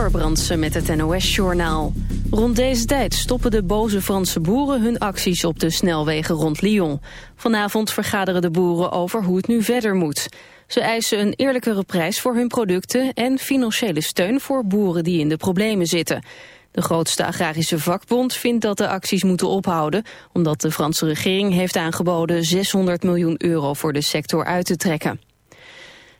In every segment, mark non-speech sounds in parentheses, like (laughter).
Amber met het NOS-journaal. Rond deze tijd stoppen de boze Franse boeren hun acties op de snelwegen rond Lyon. Vanavond vergaderen de boeren over hoe het nu verder moet. Ze eisen een eerlijkere prijs voor hun producten en financiële steun voor boeren die in de problemen zitten. De grootste agrarische vakbond vindt dat de acties moeten ophouden... omdat de Franse regering heeft aangeboden 600 miljoen euro voor de sector uit te trekken.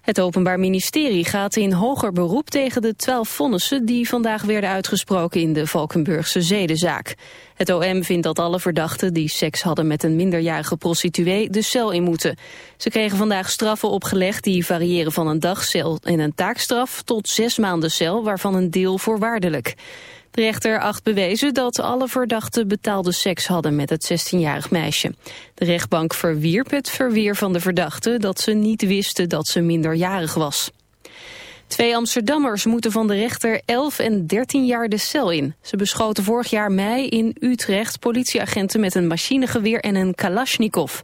Het Openbaar Ministerie gaat in hoger beroep tegen de twaalf vonnissen die vandaag werden uitgesproken in de Valkenburgse zedenzaak. Het OM vindt dat alle verdachten die seks hadden met een minderjarige prostituee de cel in moeten. Ze kregen vandaag straffen opgelegd die variëren van een dagcel en een taakstraf tot zes maanden cel, waarvan een deel voorwaardelijk. De rechter acht bewezen dat alle verdachten betaalde seks hadden met het 16-jarig meisje. De rechtbank verwierp het verweer van de verdachten dat ze niet wisten dat ze minderjarig was. Twee Amsterdammers moeten van de rechter 11 en 13 jaar de cel in. Ze beschoten vorig jaar mei in Utrecht politieagenten met een machinegeweer en een kalasjnikov.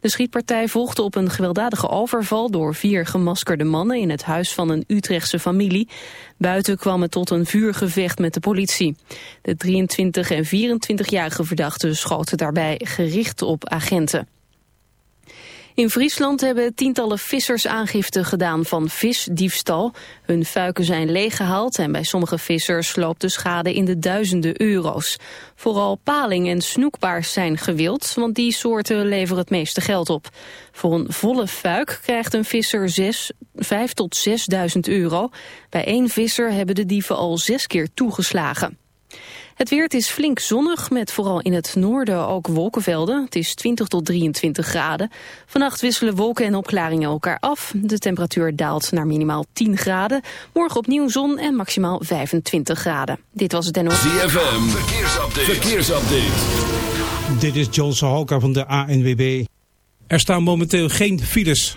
De schietpartij volgde op een gewelddadige overval door vier gemaskerde mannen in het huis van een Utrechtse familie. Buiten kwam het tot een vuurgevecht met de politie. De 23 en 24-jarige verdachten schoten daarbij gericht op agenten. In Friesland hebben tientallen vissers aangifte gedaan van visdiefstal. Hun fuiken zijn leeggehaald en bij sommige vissers loopt de schade in de duizenden euro's. Vooral paling en snoekbaars zijn gewild, want die soorten leveren het meeste geld op. Voor een volle fuik krijgt een visser 5 vijf tot 6.000 euro. Bij één visser hebben de dieven al zes keer toegeslagen. Het weer is flink zonnig, met vooral in het noorden ook wolkenvelden. Het is 20 tot 23 graden. Vannacht wisselen wolken en opklaringen elkaar af. De temperatuur daalt naar minimaal 10 graden. Morgen opnieuw zon en maximaal 25 graden. Dit was het NOS. ZFM, verkeersupdate. verkeersupdate. Dit is John Sahoka van de ANWB. Er staan momenteel geen files.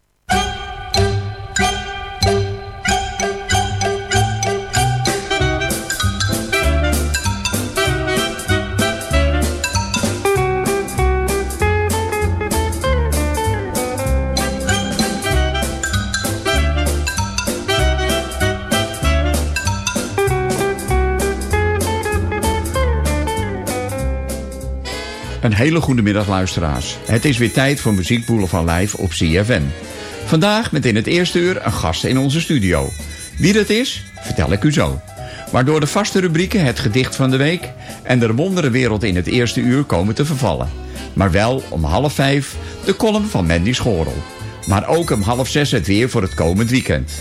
Een hele goede middag luisteraars. Het is weer tijd voor Muziek van Live op CFM. Vandaag met in het eerste uur een gast in onze studio. Wie dat is, vertel ik u zo. Maar door de vaste rubrieken het gedicht van de week... en de wondere wereld in het eerste uur komen te vervallen. Maar wel om half vijf de column van Mandy Schorel. Maar ook om half zes het weer voor het komend weekend.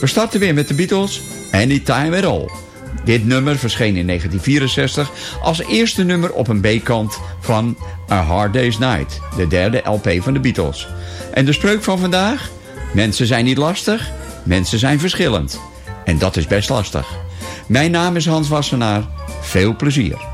We starten weer met de Beatles, Anytime at All... Dit nummer verscheen in 1964 als eerste nummer op een B-kant van A Hard Day's Night, de derde LP van de Beatles. En de spreuk van vandaag? Mensen zijn niet lastig, Mensen zijn verschillend. En dat is best lastig. Mijn naam is Hans Wassenaar. Veel plezier.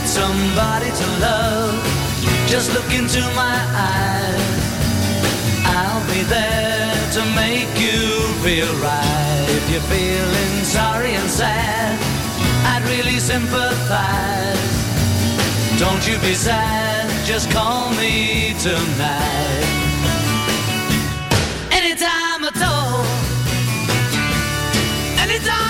need somebody to love. Just look into my eyes. I'll be there to make you feel right. If you're feeling sorry and sad, I'd really sympathize. Don't you be sad, just call me tonight. Anytime at all. Anytime.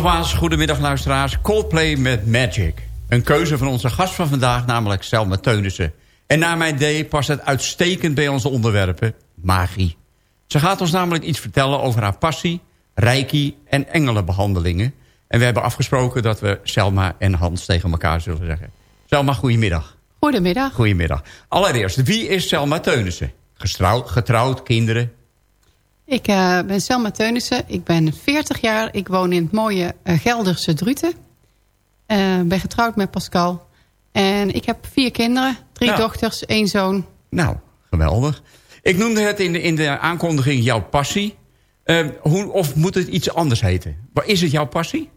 Nogmaals, goedemiddag luisteraars. Coldplay met Magic. Een keuze van onze gast van vandaag, namelijk Selma Teunissen. En naar mijn idee past het uitstekend bij onze onderwerpen, magie. Ze gaat ons namelijk iets vertellen over haar passie, reiki en engelenbehandelingen. En we hebben afgesproken dat we Selma en Hans tegen elkaar zullen zeggen. Selma, goedemiddag. Goedemiddag. Goedemiddag. Allereerst, wie is Selma Teunissen? Getrouwd, getrouwd kinderen? Ik uh, ben Selma Teunissen. Ik ben 40 jaar. Ik woon in het mooie uh, Gelderse Druten. Uh, ben getrouwd met Pascal. En ik heb vier kinderen. Drie Nou. dochters, één zoon. Nou, geweldig. Ik noemde het in de, in de aankondiging jouw passie. Eh, hoe, of moet het iets anders heten? Is het jouw passie?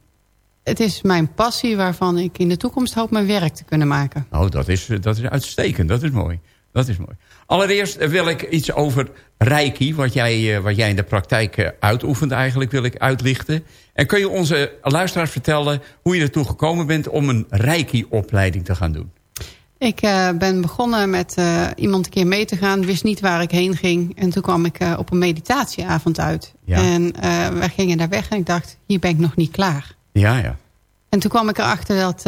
Het is mijn passie waarvan ik in de toekomst hoop mijn werk te kunnen maken. Oh, dat is, dat is uitstekend. Dat is mooi. Dat is mooi. Allereerst eh, wil ik iets over Reiki, wat jij, eh, wat jij in de praktijk eh, uitoefent eigenlijk, wil ik uitlichten. En kun je onze luisteraars vertellen hoe je ertoe gekomen bent om een Reiki-opleiding te gaan doen? Ik uh, ben begonnen met uh, iemand een keer mee te gaan. Wist niet waar ik heen ging. En toen kwam ik uh, op een meditatieavond uit. Ja. En we gingen daar weg en ik dacht, hier ben ik nog niet klaar. Ja, ja. En toen kwam ik erachter dat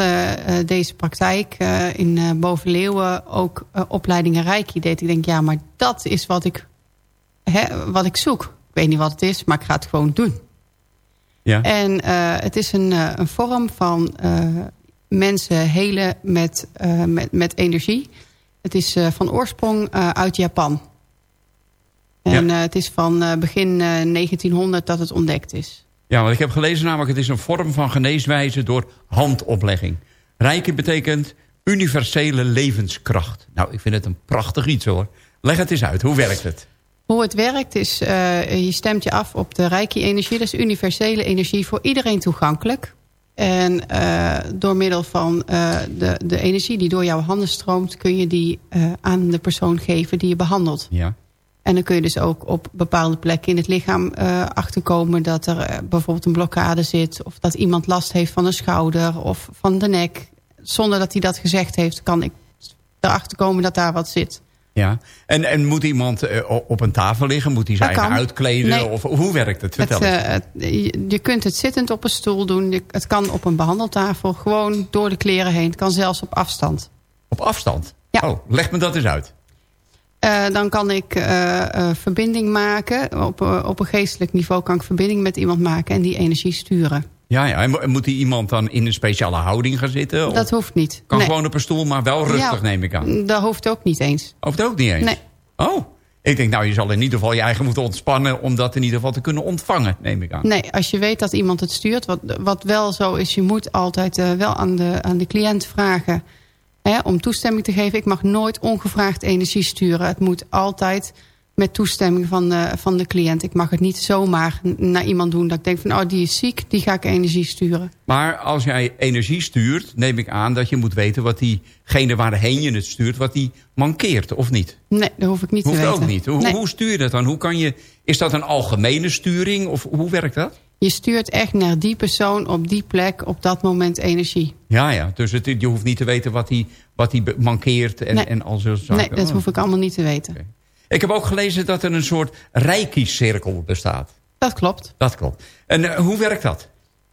deze praktijk in Bovenleeuwen ook opleidingen Reiki deed. Ik denk, ja, maar dat is wat ik, hè, wat ik zoek. Ik weet niet wat het is, maar ik ga het gewoon doen. Ja. En het is een, een vorm van mensen helen met, uh, met, met energie. Het is uh, van oorsprong uh, uit Japan. En ja. het is van begin 1900 dat het ontdekt is. Ja, want ik heb gelezen namelijk... het is een vorm van geneeswijze door handoplegging. Rijke betekent universele levenskracht. Nou, ik vind het een prachtig iets hoor. Leg het eens uit, hoe werkt het? Hoe het werkt is, je stemt je af op de Reiki-energie. Dat is universele energie voor iedereen toegankelijk. En uh, door middel van uh, de, de energie die door jouw handen stroomt... kun je die aan de persoon geven die je behandelt. Ja. En dan kun je dus ook op bepaalde plekken in het lichaam achterkomen... dat er bijvoorbeeld een blokkade zit... of dat iemand last heeft van een schouder of van de nek. Zonder dat hij dat gezegd heeft, kan ik erachter komen dat daar wat zit. Ja, en, en moet iemand uh, op een tafel liggen? Moet hij zijn eigen uitkleden? Nee. Of hoe werkt het? Vertel het, het, je, je kunt het zittend op een stoel doen. Je, het kan op een behandeltafel. Gewoon door de kleren heen. Het kan zelfs op afstand. Op afstand? Ja. Oh, leg me dat eens uit. Uh, dan kan ik verbinding maken. Op, op een geestelijk niveau kan ik verbinding met iemand maken. En die energie sturen. Ja, ja. En moet die iemand dan in een speciale houding gaan zitten? Dat hoeft niet. Kan nee. gewoon op een stoel, maar wel rustig ja, neem ik aan. Dat hoeft ook niet eens. Hoeft ook niet eens? Nee. Oh, ik denk nou je zal in ieder geval je eigen moeten ontspannen... om dat in ieder geval te kunnen ontvangen, neem ik aan. Nee, als je weet dat iemand het stuurt. Wat, wat wel zo is, je moet altijd uh, wel aan de, aan de cliënt vragen... Hè, om toestemming te geven. Ik mag nooit ongevraagd energie sturen. Het moet altijd met toestemming van de, van de cliënt. Ik mag het niet zomaar naar iemand doen dat ik denk van... oh, die is ziek, die ga ik energie sturen. Maar als jij energie stuurt, neem ik aan dat je moet weten... wat diegene waarheen je het stuurt, wat die mankeert, of niet? Nee, dat hoef ik niet Hoeft te weten. ook niet. Hoe, nee. hoe stuur je dat dan? Hoe kan je, is dat een algemene sturing, of hoe werkt dat? Je stuurt echt naar die persoon op die plek op dat moment energie. Ja, ja. Dus het, je hoeft niet te weten wat die, wat die mankeert en, nee. en al zo'n zaken. Nee, dat hoef ik allemaal niet te weten. Okay. Ik heb ook gelezen dat er een soort reiki-cirkel bestaat. Dat klopt. Dat klopt. En uh, hoe werkt dat?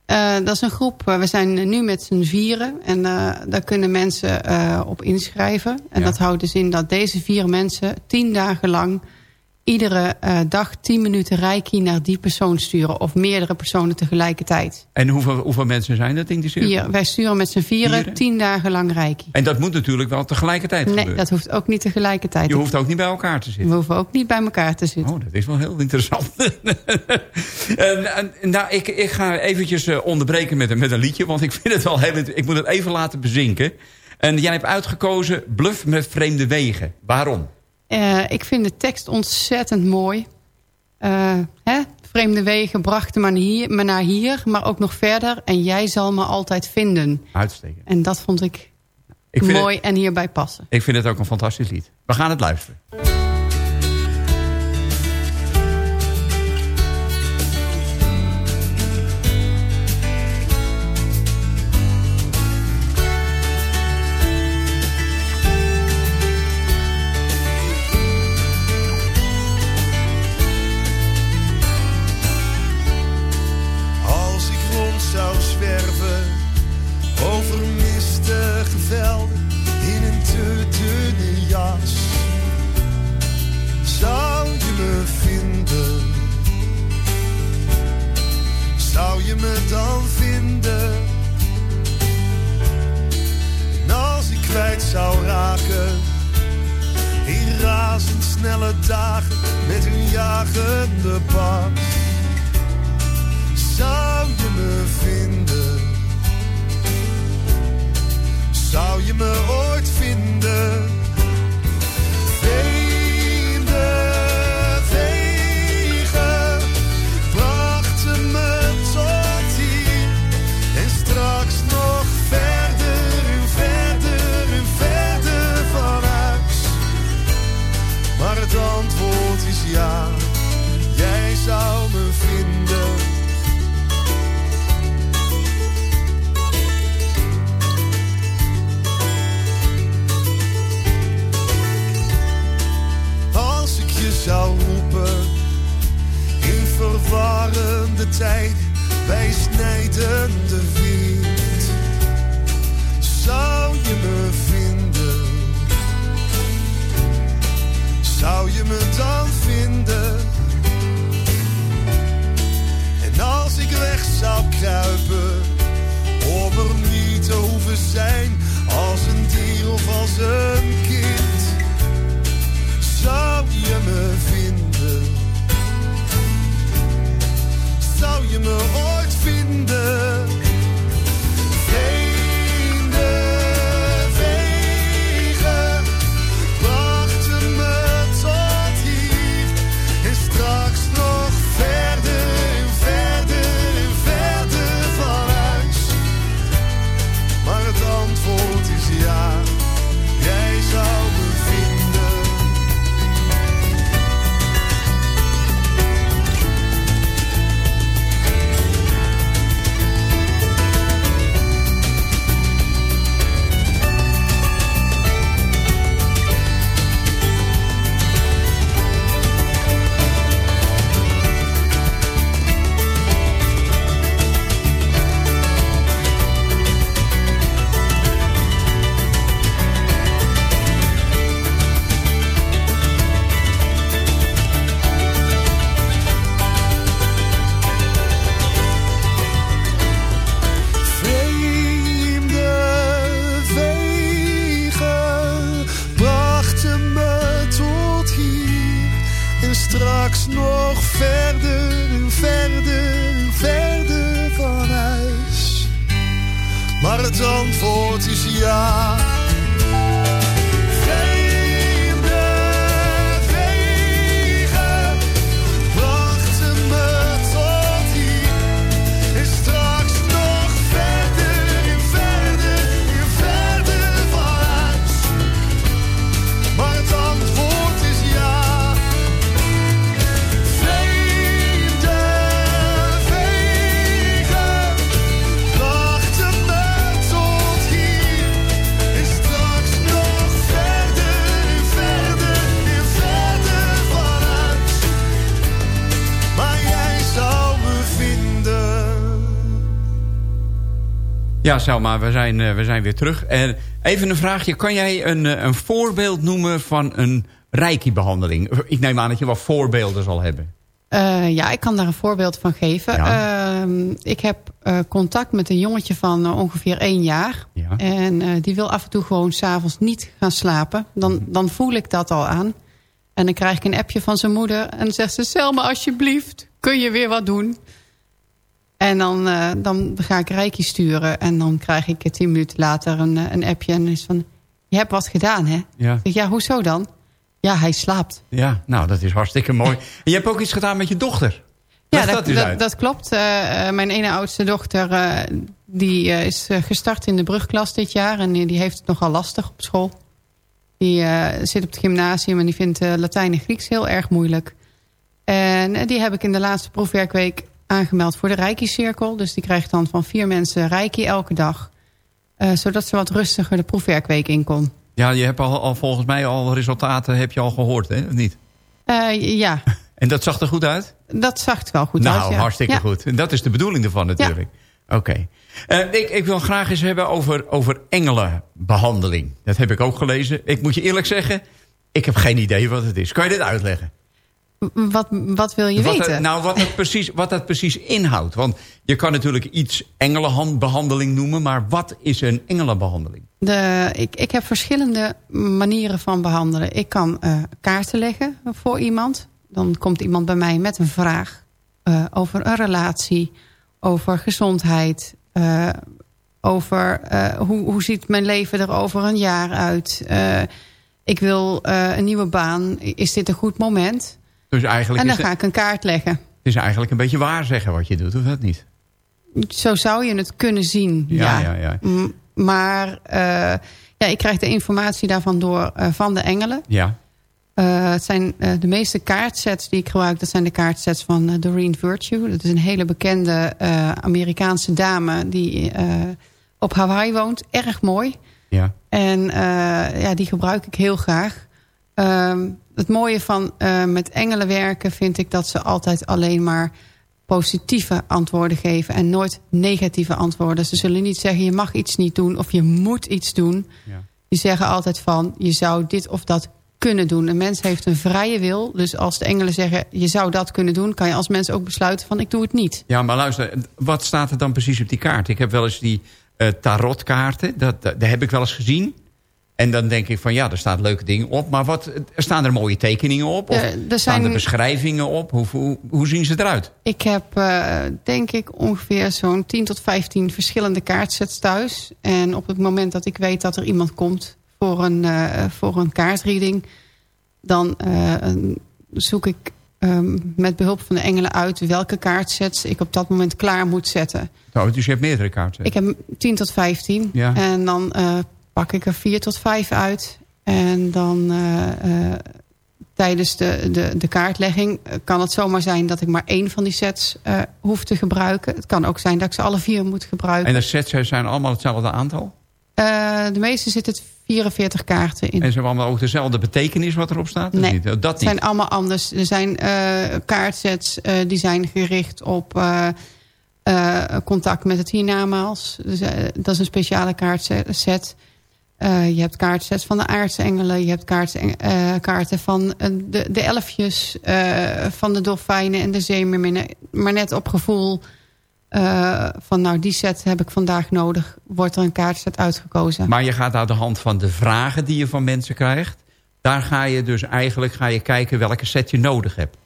Uh, dat is een groep, uh, we zijn nu met z'n vieren. En daar kunnen mensen op inschrijven. En Ja. dat houdt dus in dat deze vier mensen tien dagen lang... iedere dag tien minuten reiki naar die persoon sturen. Of meerdere personen tegelijkertijd. En hoeveel, hoeveel mensen zijn dat in die cirkel? Wij sturen met z'n vieren, Vieren? tien dagen lang reiki. En dat moet natuurlijk wel tegelijkertijd Nee, gebeuren. dat hoeft ook niet tegelijkertijd. Je hoeft ook niet bij elkaar te We zitten. hoeven ook niet bij elkaar te zitten. Oh, dat is wel heel interessant. (laughs) en, en, nou, ik, ik ga eventjes uh, onderbreken met, een- met een liedje, want ik vind het wel heel... Ik moet het even laten bezinken. En jij hebt uitgekozen Bluff met vreemde wegen. Waarom? Uh, ik vind de tekst ontzettend mooi. Uh, hè? Vreemde wegen brachten me naar, hier, me naar hier, maar ook nog verder. En jij zal me altijd vinden. Uitstekend. En dat vond ik, mooi het, en hierbij passen. ik vind het ook een fantastisch lied. We gaan het luisteren. Kruipen, om er niet hoeven zijn als een dier of als een Ja, Selma, we zijn, uh, we zijn weer terug. En even een vraagje. Kan jij een, uh, een voorbeeld noemen van een reiki-behandeling? Ik neem aan dat je wat voorbeelden zal hebben. Uh, ja, ik kan daar een voorbeeld van geven. Ja. Ehm, ik heb contact met een jongetje van ongeveer één jaar. Ja. En die wil af en toe gewoon s'avonds niet gaan slapen. Dan, mhm. dan voel ik dat al aan. En dan krijg ik een appje van zijn moeder. En dan zegt ze, Selma, alsjeblieft, kun je weer wat doen? En dan, uh, dan ga ik Reiki sturen. En dan krijg ik tien minuten later een, eh, een appje. En is van, je hebt wat gedaan, hè? Ja. Zeg, ja, hoezo dan? Ja, hij slaapt. Ja, nou, dat is hartstikke mooi. En je hebt ook iets gedaan met je dochter. ja, dat, dat, dat, klopt. Uh, mijn ene oudste dochter uh, die is gestart in de brugklas dit jaar. En die heeft het nogal lastig op school. Die zit op het gymnasium en die vindt Latijn en Grieks heel erg moeilijk. En die heb ik in de laatste proefwerkweek aangemeld voor de Reiki-cirkel. Dus die krijgt dan van vier mensen Reiki elke dag. Uh, zodat ze wat rustiger de proefwerkweek in kon. Ja, je hebt al, al volgens mij al resultaten heb je al gehoord, hè? Of niet? Uh, ja. (laughs) En dat zag er goed uit? Dat zag er wel goed nou, uit, Nou, hartstikke goed. En dat is de bedoeling ervan natuurlijk. Oké. Okay. Uh, ik, ik, wil graag eens hebben over, over engelenbehandeling. Dat heb ik ook gelezen. Ik moet je eerlijk zeggen, ik heb geen idee wat het is. Kan je dit uitleggen? Wat, wat wil je Wat weten? het- nou, wat dat, precies, wat dat precies inhoudt. Want je kan natuurlijk iets engelenbehandeling noemen... maar wat is een engelenbehandeling? De, ik, ik heb verschillende manieren van behandelen. Ik kan eh, kaarten leggen voor iemand. Dan komt iemand bij mij met een vraag eh, over een relatie, over gezondheid, eh, over hoe, hoe ziet mijn leven er over een jaar uit. Ik wil een nieuwe baan. Is dit een goed moment? Dus eigenlijk En is dan het, ga ik een kaart leggen. het is eigenlijk een beetje waarzeggen wat je doet, of dat niet? Zo zou je het kunnen zien. Ja, Ja, ja, ja. Maar eh, ja, ik krijg de informatie daarvan door eh, van de engelen. Ja, Eh, het zijn de meeste kaartsets die ik gebruik. Dat zijn de kaartsets van Doreen Virtue. Dat is een hele bekende Amerikaanse dame die op Hawaii woont. Erg mooi. ja. En ja, die gebruik ik heel graag. Ehm, het mooie van eh, met engelen werken vind ik dat ze altijd alleen maar positieve antwoorden geven en nooit negatieve antwoorden. Ze zullen niet zeggen je mag iets niet doen of je moet iets doen. Ja. Die zeggen altijd van je zou dit of dat kunnen doen. Een mens heeft een vrije wil. Dus als de engelen zeggen je zou dat kunnen doen... kan je als mens ook besluiten van ik doe het niet. Ja, maar luister, wat staat er dan precies op die kaart? Ik heb wel eens die eh, tarotkaarten, dat, dat, dat heb ik wel eens gezien. En dan denk ik van ja, er staan leuke dingen op. Maar wat, er staan er mooie tekeningen op? Of er staan zijn- er beschrijvingen op? Hoe, hoe, hoe zien ze eruit? Ik heb eh, denk ik ongeveer zo'n 10 tot 15 verschillende kaartsets thuis. En op het moment dat ik weet dat er iemand komt voor een, eh, voor een kaartreading... dan eh, zoek ik ehm, met behulp van de engelen uit welke kaartsets ik op dat moment klaar moet zetten. Oh, dus je hebt meerdere kaarten. Ik heb 10 tot 15 Ja. en dan pak ik er 4 tot 5 uit. En dan eh, eh, tijdens de, de, de kaartlegging eh, kan het zomaar zijn dat ik maar één van die sets hoef te gebruiken. Het kan ook zijn dat ik ze alle vier moet gebruiken. En de sets zijn allemaal hetzelfde aantal? De meeste zitten 44 kaarten in. En ze hebben allemaal ook dezelfde betekenis wat erop staat? Nee, niet? Oh, Dat Het niet. zijn allemaal anders. Er zijn kaartsets die zijn gericht op contact met het hiernamaals. Dus, dat is een speciale kaartset. Eh, je hebt kaartsets van de aartsengelen. Je hebt kaarts, eh, kaarten van eh, de, de elfjes. van de dolfijnen en de zeemerminnen. Maar net op gevoel van nou die set heb ik vandaag nodig. Wordt er een kaartset uitgekozen. Maar je gaat aan de hand van de vragen die je van mensen krijgt... daar ga je dus eigenlijk ga je kijken welke set je nodig hebt.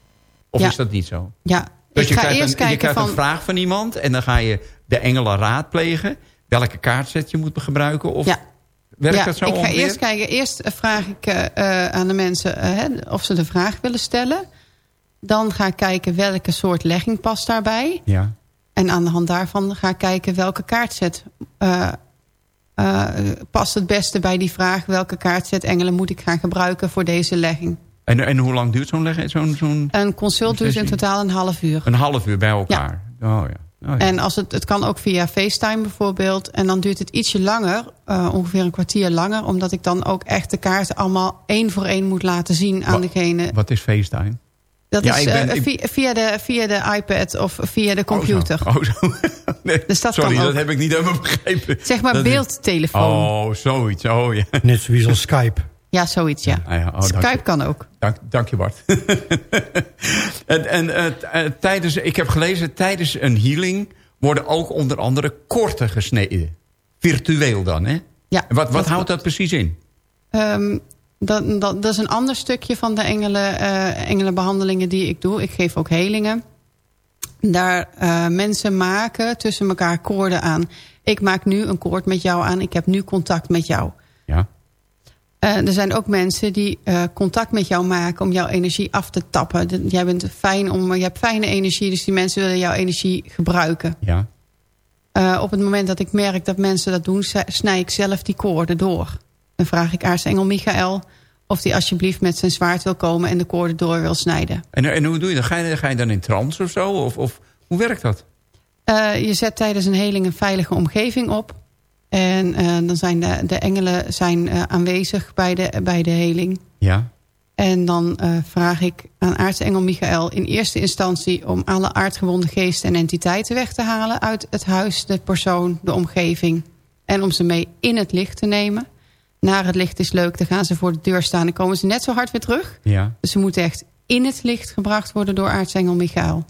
Of Ja. is dat niet zo? ja, Dus je krijgt, eerst een, je krijgt van... een vraag van iemand... en dan ga je de engelen raadplegen... welke kaartset je moet gebruiken. Of Ja. Werkt ja, dat zo ik ga ongeveer? eerst kijken. Eerst vraag ik eh, eh, aan de mensen eh, hè, of ze de vraag willen stellen. Dan ga ik kijken welke soort legging past daarbij. Ja. En aan de hand daarvan ga ik kijken welke kaartset past het beste bij die vraag. Welke kaartset engelen moet ik gaan gebruiken voor deze legging. En, en hoe lang duurt zo'n leg- zo'n zo'n Een consult duurt in totaal een half uur. een half uur bij elkaar? Oh ja. Oh, ja. En als het, het kan ook via FaceTime bijvoorbeeld. En dan duurt het ietsje langer, eh, ongeveer een kwartier langer. Omdat ik dan ook echt de kaarten allemaal één voor één moet laten zien aan degene. Wat is FaceTime? Dat Ja, is ik ben- eh, via, via, de, via de iPad of via de computer. Oh zo. Oh, (laughs) zo. Nee, Dus dat sorry, dat heb ik niet helemaal begrepen. Zeg maar Dat is- beeldtelefoon. Oh, zoiets. Oh ja. Net zoiets als Skype. Ja, zoiets ja. Ja. Oh, Skype kan ook. Dank, dank je Bart. (laughs) en en eh, eh, tijdens, ik heb gelezen, tijdens een healing worden ook onder andere korten gesneden. Virtueel dan, hè? Ja, Wat, wat dat houdt dat precies in? Ehm, dat, dat, dat is een ander stukje van de engelen, eh, engelenbehandelingen die ik doe. Ik geef ook helingen. Daar mensen maken tussen elkaar koorden aan. Ik maak nu een koord met jou aan. Ik heb nu contact met jou. Ja. Eh, er zijn ook mensen die eh, contact met jou maken om jouw energie af te tappen. Jij bent fijn om, je hebt fijne energie, dus die mensen willen jouw energie gebruiken. Ja. Eh, op het moment dat ik merk dat mensen dat doen, snij ik zelf die koorden door. Dan vraag ik aartsengel Michael of die alsjeblieft met zijn zwaard wil komen en de koorden door wil snijden. En, en hoe doe je dat? Ga je, ga je dan in trance of zo? Of, of hoe werkt dat? Je zet tijdens een heling een veilige omgeving op. En eh, dan zijn de, de engelen zijn, eh, aanwezig bij de, bij de heling. Ja. En dan eh, vraag ik aan aartsengel Michael in eerste instantie... om alle aardgewonde geesten en entiteiten weg te halen... uit het huis, de persoon, de omgeving. En om ze mee in het licht te nemen. Naar het licht is leuk, dan gaan ze voor de deur staan... en komen ze net zo hard weer terug. Ja. Dus ze moeten echt in het licht gebracht worden door aartsengel Michael.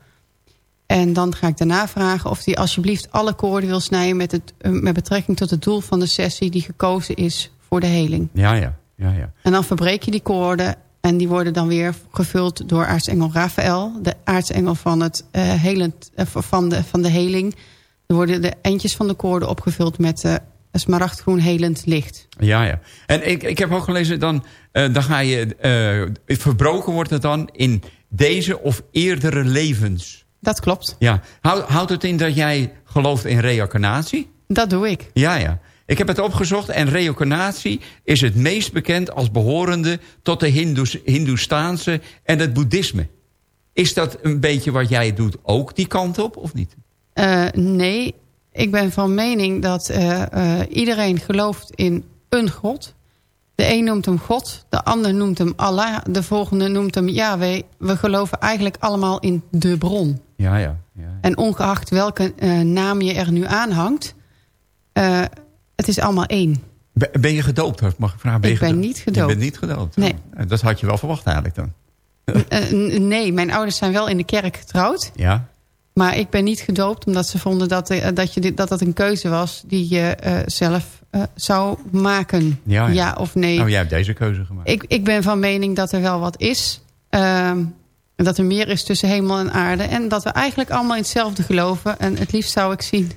En dan ga ik daarna vragen of hij alsjeblieft alle koorden wil snijden... Met, het, eh, met betrekking tot het doel van de sessie die gekozen is voor de heling. Ja, ja. ja, ja. En dan verbreek je die koorden en die worden dan weer gevuld door aartsengel Raphaël. De aartsengel van, het, uh, helend, uh, van, de, van de heling. Er worden de eindjes van de koorden opgevuld met uh, smaragdgroen helend licht. Ja, ja. En ik, ik heb ook gelezen, dan, dan ga je... verbroken wordt het dan in deze of eerdere levens. Dat klopt. Ja. Houd, houdt het in dat jij gelooft in reïncarnatie? Dat doe ik. Ja, ja. Ik heb het opgezocht en reïncarnatie is het meest bekend als behorende tot de Hindoes, Hindoestaanse en het boeddhisme. Is dat een beetje wat jij doet ook die kant op of niet? Uh, nee, ik ben van mening dat uh, uh, iedereen gelooft in een God. De een noemt hem God, de ander noemt hem Allah, de volgende noemt hem Yahweh. We geloven eigenlijk allemaal in de bron. Ja, ja. ja, ja. En ongeacht welke naam je er nu aanhangt... Het is allemaal één. Ben je gedoopt? Mag ik vragen? Ben ik ben niet gedoopt. Je bent niet gedoopt? Nee. Dat had je wel verwacht eigenlijk dan? Uh, nee, mijn ouders zijn wel in de kerk getrouwd. Ja. Maar ik ben niet gedoopt omdat ze vonden dat, uh, dat, je dat dat een keuze was... die je uh, zou maken. Ja, ja. ja, of nee. Nou, jij hebt deze keuze gemaakt. Ik, ik ben van mening dat er wel wat is. Ehm, dat er meer is tussen hemel en aarde. En dat we eigenlijk allemaal in hetzelfde geloven. En het liefst zou ik zien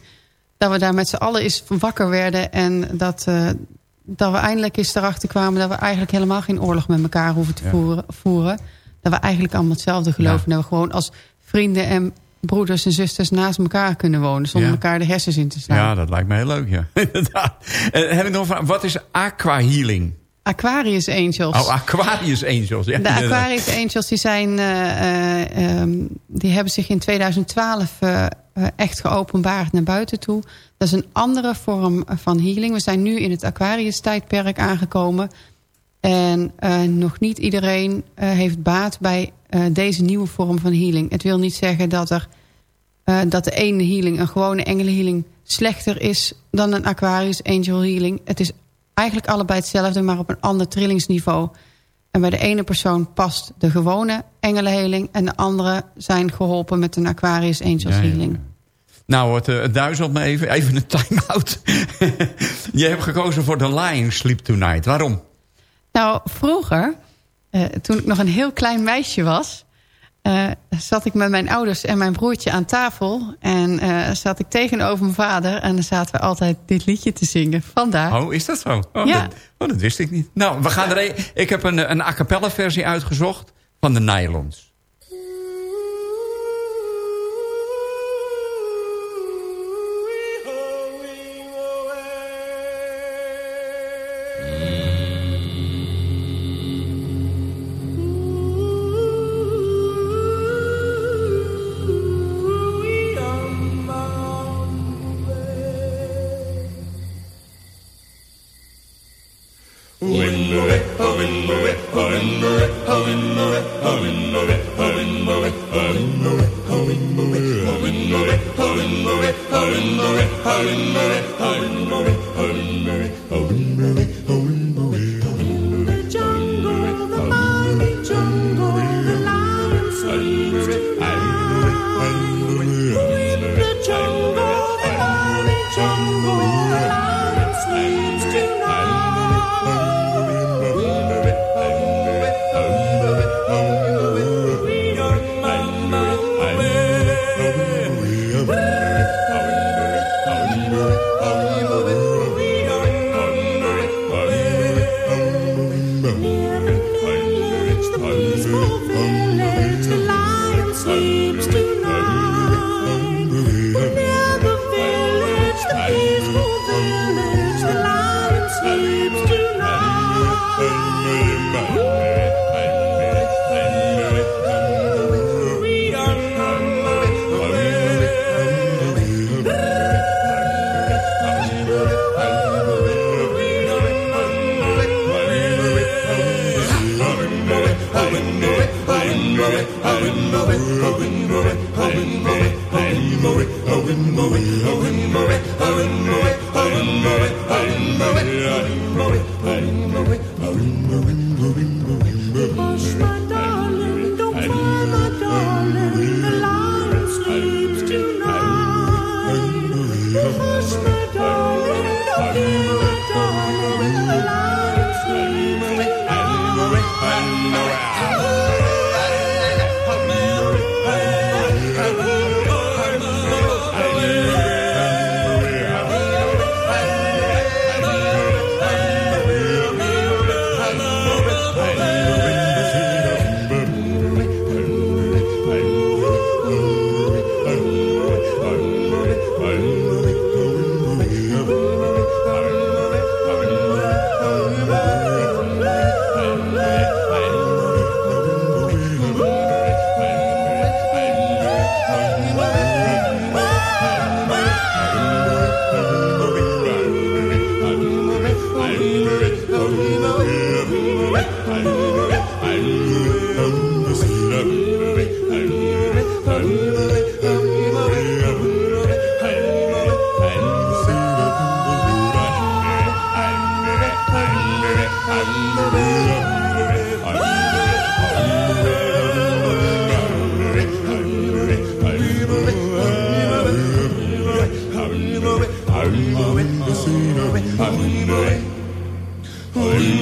dat we daar met z'n allen eens wakker werden. En dat, uh, dat we eindelijk eens erachter kwamen... dat we eigenlijk helemaal geen oorlog met elkaar hoeven te ja. voeren, voeren. Dat we eigenlijk allemaal hetzelfde geloven. En dat we gewoon als vrienden en broeders en zusters naast elkaar kunnen wonen. Zonder ja. elkaar de hersens in te slaan. Ja, dat lijkt me heel leuk, ja. (laughs) uh, heb ik nog een Wat is aqua healing? Aquarius Angels. Oh, Aquarius Angels. Ja. De Aquarius Angels die zijn, uh, uh, um, die hebben zich in 2012 uh, echt geopenbaard naar buiten toe. Dat is een andere vorm van healing. We zijn nu in het Aquarius tijdperk aangekomen. En nog niet iedereen heeft baat bij deze nieuwe vorm van healing. Het wil niet zeggen dat, er, dat de ene healing, een gewone engelenhealing, slechter is dan een Aquarius Angel healing. Het is eigenlijk allebei hetzelfde, maar op een ander trillingsniveau. En bij de ene persoon past de gewone engelenheling... en de andere zijn geholpen met een Aquarius Angels ja, healing. Ja, ja. Nou, het, het duizelt me even, even een time-out. (laughs) Je hebt gekozen voor The Lion Sleep Tonight. Waarom? Nou, vroeger, uh, toen ik nog een heel klein meisje was... Uh, zat ik met mijn ouders en mijn broertje aan tafel. En uh, zat ik tegenover mijn vader. En dan zaten we altijd dit liedje te zingen. Vandaar. Oh, is dat zo? Oh, ja. Dat, oh, dat wist ik niet. Nou, we gaan er ik heb een, een a cappella versie uitgezocht van de Nylons.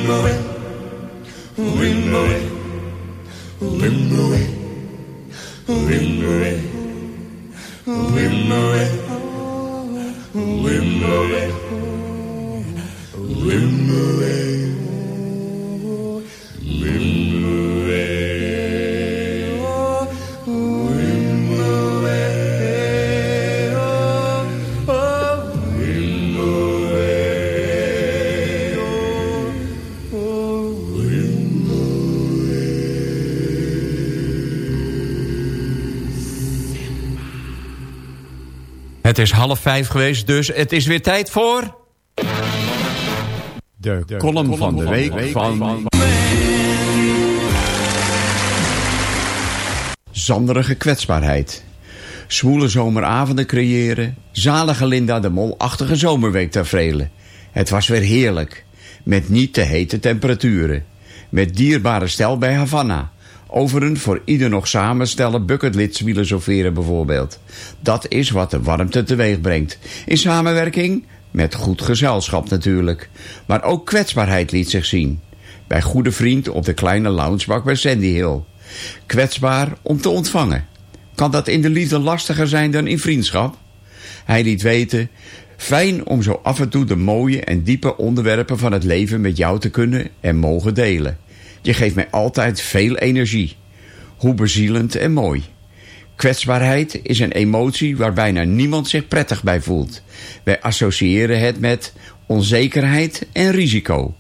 Wimble, wimble, wimble. Het is half vijf geweest, dus het is weer tijd voor... De, de column van de week van... Zanderige kwetsbaarheid. Zwoele zomeravonden creëren. Zalige Linda de Mol-achtige zomerweek tafereelen. Het was weer heerlijk. Met niet te hete temperaturen. Met dierbare stel bij Havana. Over een voor ieder nog samenstellen bucketlist filosoferen bijvoorbeeld. Dat is wat de warmte teweeg brengt. In samenwerking met goed gezelschap natuurlijk. Maar ook kwetsbaarheid liet zich zien. Bij goede vriend op de kleine loungebak bij Sandy Hill. Kwetsbaar om te ontvangen. Kan dat in de liefde lastiger zijn dan in vriendschap? Hij liet weten... Fijn om zo af en toe de mooie en diepe onderwerpen van het leven met jou te kunnen en mogen delen. Je geeft mij altijd veel energie. Hoe bezielend en mooi. Kwetsbaarheid is een emotie waar bijna niemand zich prettig bij voelt. Wij associëren het met onzekerheid en risico.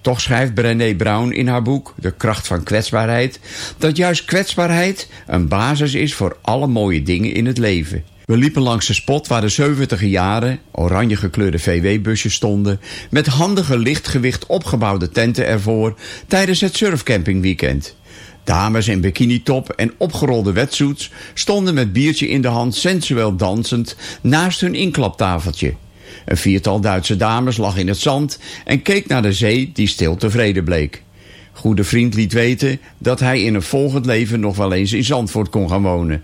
Toch schrijft Brené Brown in haar boek De kracht van kwetsbaarheid... dat juist kwetsbaarheid een basis is voor alle mooie dingen in het leven. We liepen langs de spot waar de 70 jaren oranje gekleurde VW-busjes stonden... met handige lichtgewicht opgebouwde tenten ervoor tijdens het surfcampingweekend. Dames in bikinitop en opgerolde wetsuits stonden met biertje in de hand sensueel dansend naast hun inklaptafeltje. Een viertal Duitse dames lag in het zand en keek naar de zee die stil tevreden bleek. Goede vriend liet weten dat hij in een volgend leven nog wel eens in Zandvoort kon gaan wonen.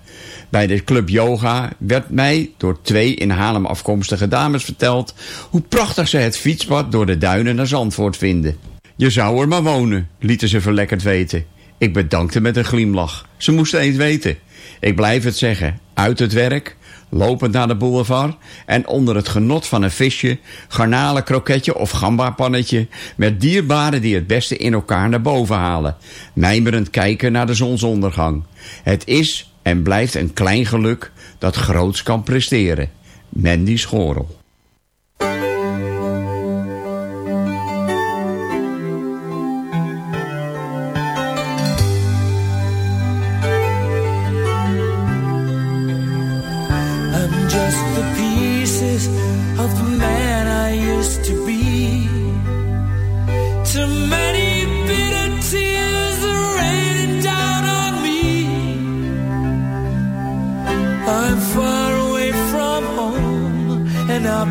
Bij de club yoga werd mij door twee in Haarlem afkomstige dames verteld... hoe prachtig ze het fietspad door de duinen naar Zandvoort vinden. Je zou er maar wonen, lieten ze verlekkerd weten. Ik bedankte met een glimlach. Ze moesten eens weten. Ik blijf het zeggen, uit het werk, lopend naar de boulevard... en onder het genot van een visje, garnalen, kroketje of gamba-pannetje... met dierbaren die het beste in elkaar naar boven halen. Mijmerend kijken naar de zonsondergang. Het is en blijft een klein geluk dat groots kan presteren. Mandy Schorel.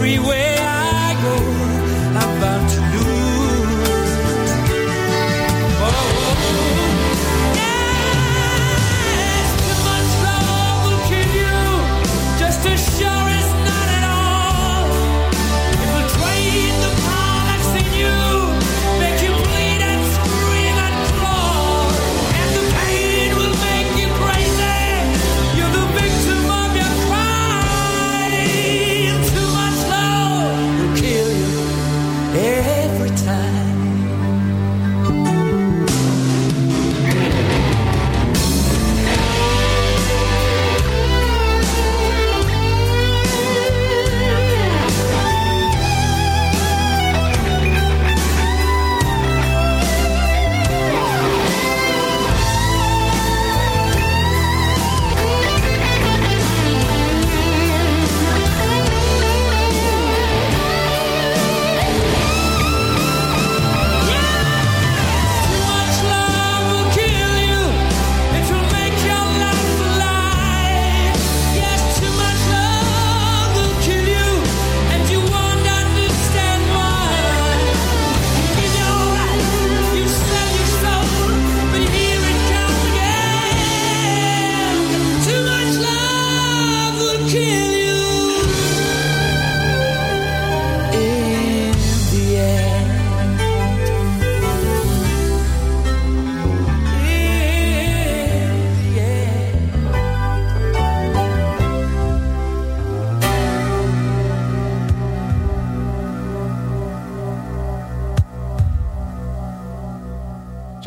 everywhere.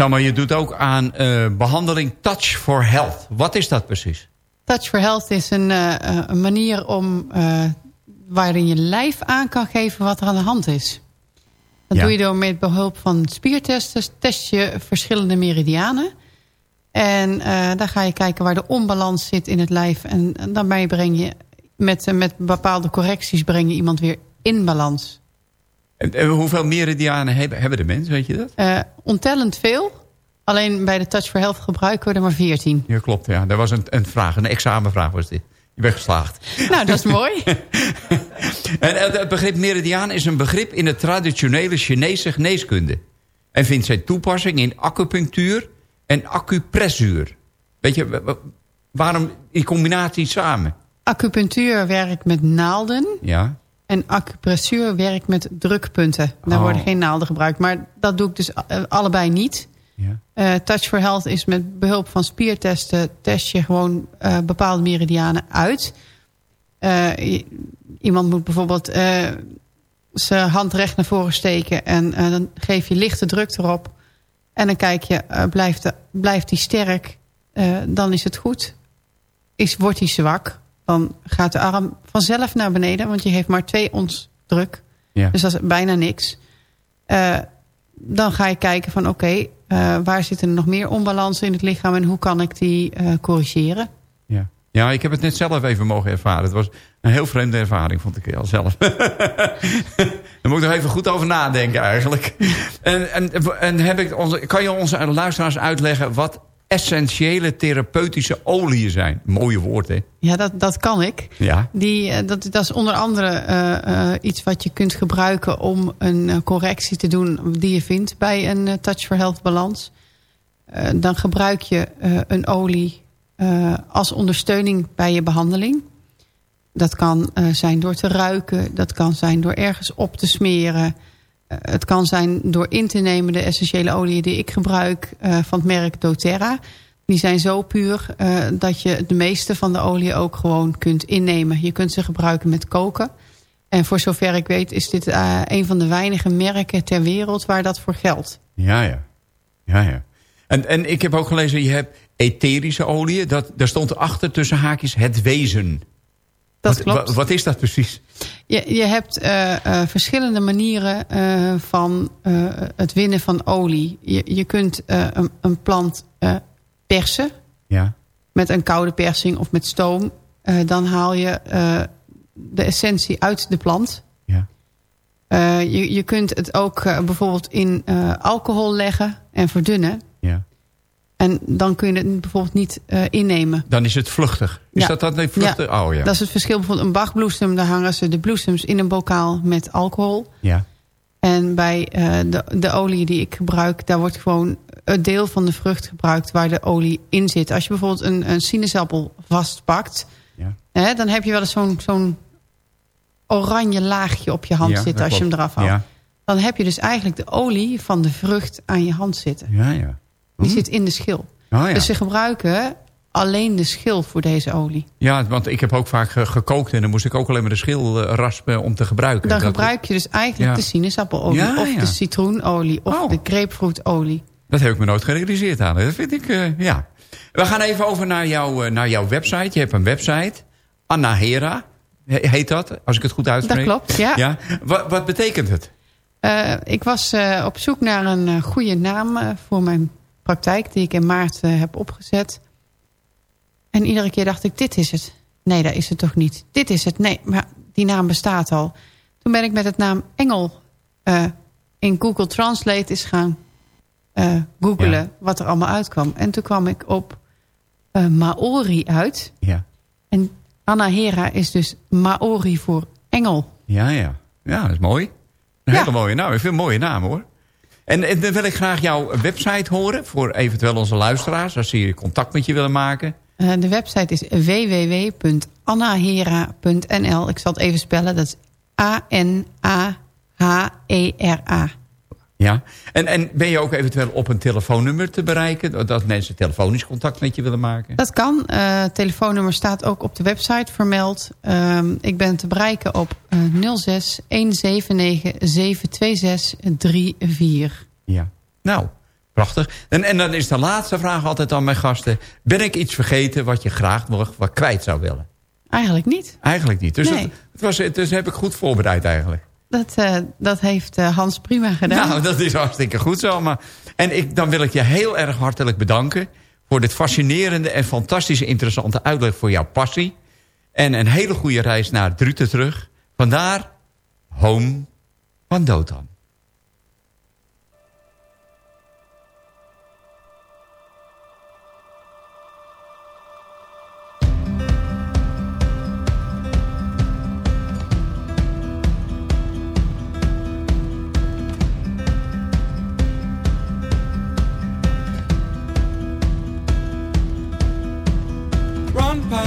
Zeg maar, je doet ook aan eh, behandeling Touch for Health. Wat is dat precies? Touch for Health is een, uh, een manier om, uh, waarin je lijf aan kan geven wat er aan de hand is. Dat Ja. doe je door met behulp van spiertesten. Test je verschillende meridianen. En daar ga je kijken waar de onbalans zit in het lijf. En, en daarmee breng je met, met bepaalde correcties breng je iemand weer in balans. En, hoeveel meridianen hebben, hebben de mensen, weet je dat? Uh, ontellend veel. Alleen bij de Touch for Health gebruiken we er maar 14. Ja, klopt. Ja. Dat was een, een vraag, een examenvraag was dit. Je bent geslaagd. Nou, dat is mooi. (laughs) en het begrip meridiaan is een begrip in de traditionele Chinese geneeskunde. En vindt zijn toepassing in acupunctuur en acupressuur. Weet je, waarom die combinatie samen? Acupunctuur werkt met naalden. Ja. En acupressuur werkt met drukpunten. Daar Oh. worden geen naalden gebruikt. Maar dat doe ik dus uh, allebei niet. Ja. Uh, Touch for Health is met behulp van spiertesten... test je gewoon uh, bepaalde meridianen uit. Uh, iemand moet bijvoorbeeld zijn hand recht naar voren steken... en dan geef je lichte druk erop. En dan kijk je, blijft, de, blijft die sterk, dan is het goed. Is, wordt hij zwak, dan gaat de arm vanzelf naar beneden... want je heeft maar twee ons druk. Ja. Dus dat is bijna niks. Uh, dan ga je kijken van oké, okay, uh, waar zitten er nog meer onbalansen in het lichaam... en hoe kan ik die uh, corrigeren? Ja. ja, ik heb het net zelf even mogen ervaren. Het was een heel vreemde ervaring, vond ik al zelf. (laughs) Daar moet ik nog even goed over nadenken eigenlijk. en en, en heb ik onze, kan je onze luisteraars uitleggen... wat essentiële therapeutische oliën zijn? Mooie woord, hè? Ja, dat, dat kan ik. Ja. Die, uh, dat, dat is onder andere uh, uh, iets wat je kunt gebruiken... om een correctie te doen die je vindt bij een Touch for Health balans. dan gebruik je een olie als ondersteuning bij je behandeling. Dat kan zijn door te ruiken. Dat kan zijn door ergens op te smeren. Het kan zijn door in te nemen de essentiële oliën die ik gebruik... van het merk doTERRA. Die zijn zo puur uh, dat je de meeste van de olie ook gewoon kunt innemen. Je kunt ze gebruiken met koken. En voor zover ik weet is dit een van de weinige merken ter wereld waar dat voor geldt. Ja, ja. ja, ja. En, en ik heb ook gelezen, je hebt etherische olie. Dat, daar stond erachter tussen haakjes het wezen. Dat wat, klopt. Wat, is dat precies? Je, je hebt uh, verschillende manieren van het winnen van olie. Je, je kunt een, een plant persen. Ja. Met een koude persing of met stoom. Dan haal je de essentie uit de plant. Ja. Je, je kunt het ook bijvoorbeeld in alcohol leggen en verdunnen. En dan kun je het bijvoorbeeld niet innemen. Dan is het vluchtig. Is ja. dat dat nee, vluchtig? Ja. Oh ja. Dat is het verschil. Bijvoorbeeld een bachbloesem, daar hangen ze de bloesems in een bokaal met alcohol. Ja. En bij de, de olie die ik gebruik, daar wordt gewoon een deel van de vrucht gebruikt waar de olie in zit. Als je bijvoorbeeld een, een sinaasappel vastpakt... Ja. Hè, dan heb je wel eens zo'n zo'n oranje laagje op je hand ja, zitten... als je hem eraf haalt. Ja. Dan heb je dus eigenlijk de olie van de vrucht aan je hand zitten. Ja, ja. Die hm. zit in de schil. Ja. Dus ze gebruiken alleen de schil voor deze olie. Ja, want ik heb ook vaak gekookt... en dan moest ik ook alleen maar de schil raspen om te gebruiken. Dan dat gebruik je dus eigenlijk ja. de sinaasappenolie... Ja, of de citroenolie of Oh. de grapefruitolie. Dat heb ik me nooit gerealiseerd aan. Dat vind ik, uh, ja. We gaan even over naar, jou, uh, naar jouw website. Je hebt een website. Anahera heet dat, als ik het goed uitspreek. Dat klopt, ja. ja. Wat, wat betekent het? Uh, ik was op zoek naar een goede naam voor mijn praktijk... die ik in maart heb opgezet. En iedere keer dacht ik, dit is het. Nee, dat is het toch niet. Dit is het. Nee, maar die naam bestaat al. Toen ben ik met het naam Engel in Google Translate is gaan uh, googelen ja. wat er allemaal uitkwam. En toen kwam ik op uh, Maori uit. Ja. En Anahera is dus Maori voor engel. Ja, ja. Ja, dat is mooi. Een Ja. hele mooie naam. Ik vind mooie naam hoor. En, dan wil ik graag jouw website horen voor eventueel onze luisteraars. Als ze contact met je willen maken. Uh, de website is www.anahera.nl. Ik zal het even spellen. Dat is A-N-A-H-E-R-A. Ja, en, en ben je ook eventueel op een telefoonnummer te bereiken? Dat mensen telefonisch contact met je willen maken? Dat kan. Uh, telefoonnummer staat ook op de website vermeld. Ehm, ik ben te bereiken op 06 179 726 34. Ja, nou, prachtig. En, en dan is de laatste vraag altijd aan mijn gasten. Ben ik iets vergeten wat je graag nog wat kwijt zou willen? Eigenlijk niet. Eigenlijk niet. Dus, het was, dus heb ik goed voorbereid eigenlijk. Dat, eh, dat heeft eh, Hans prima gedaan. Nou, dat is hartstikke goed zo. Maar... En ik, dan wil ik je heel erg hartelijk bedanken... voor dit fascinerende en fantastische interessante uitleg voor jouw passie. En een hele goede reis naar Druten terug. Vandaar Home van Dotan.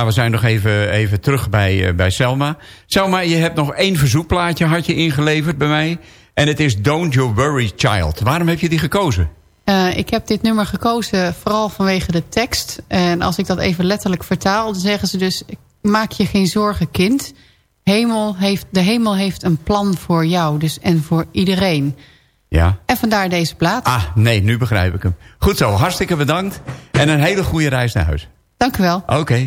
Ja, we zijn nog even, even terug bij, eh, bij Selma. Selma, je hebt nog één verzoekplaatje had je ingeleverd bij mij. En het is Don't You Worry Child. Waarom heb je die gekozen? Eh, ik heb dit nummer gekozen vooral vanwege de tekst. En als ik dat even letterlijk vertaal, dan zeggen ze dus... maak je geen zorgen, kind. Hemel heeft, de hemel heeft een plan voor jou dus, en voor iedereen. Ja. En vandaar deze plaat. Ah, nee, nu begrijp ik hem. Goed zo, hartstikke bedankt. En een hele goede reis naar huis. Dank u wel. Oké.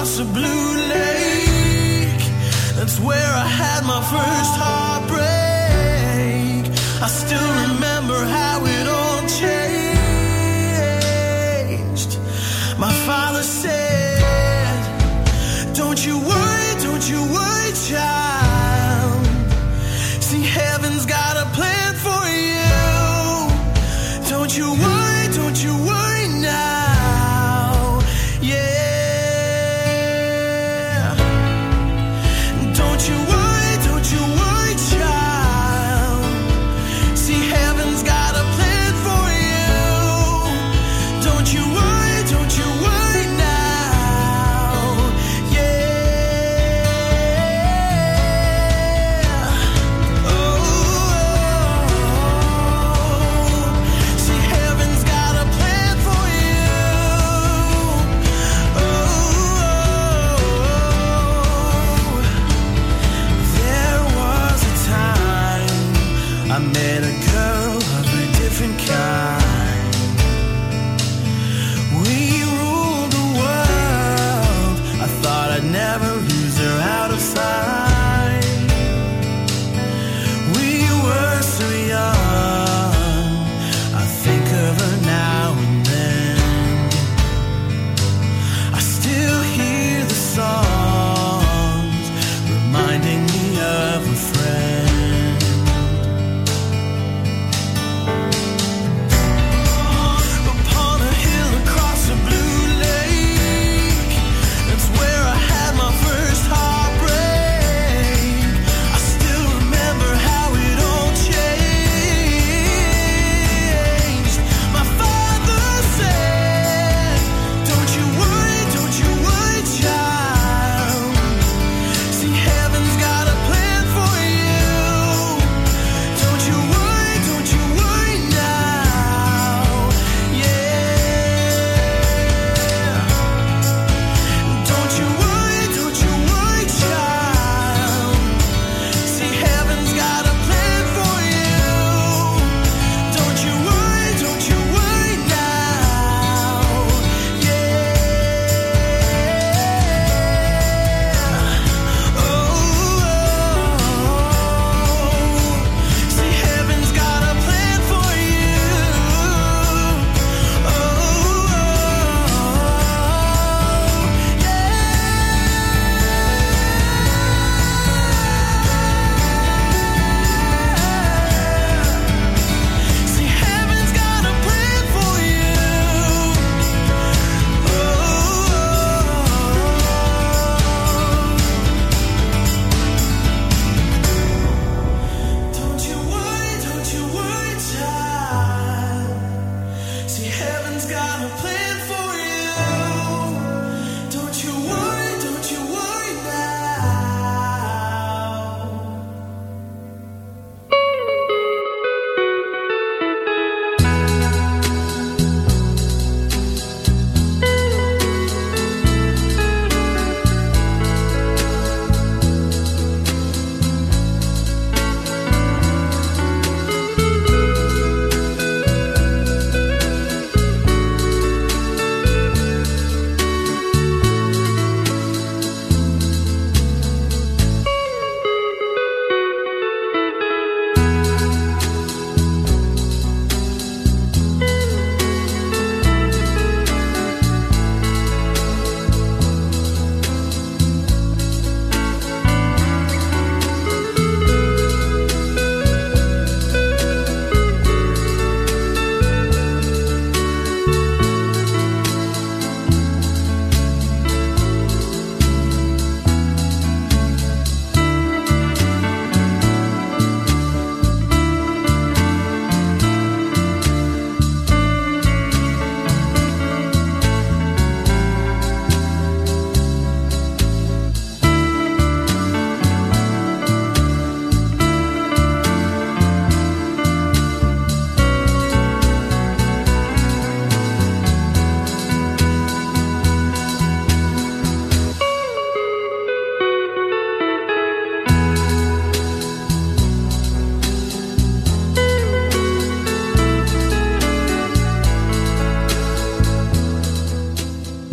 Across a blue lake, that's where I had my first heartbreak. I still remember how it all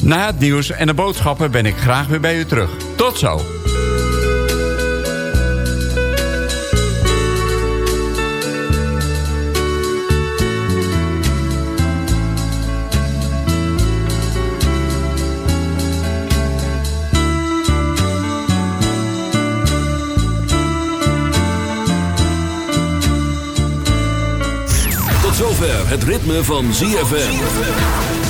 Na het nieuws en de boodschappen ben ik graag weer bij u terug. Tot zo. Het ritme van ZFM.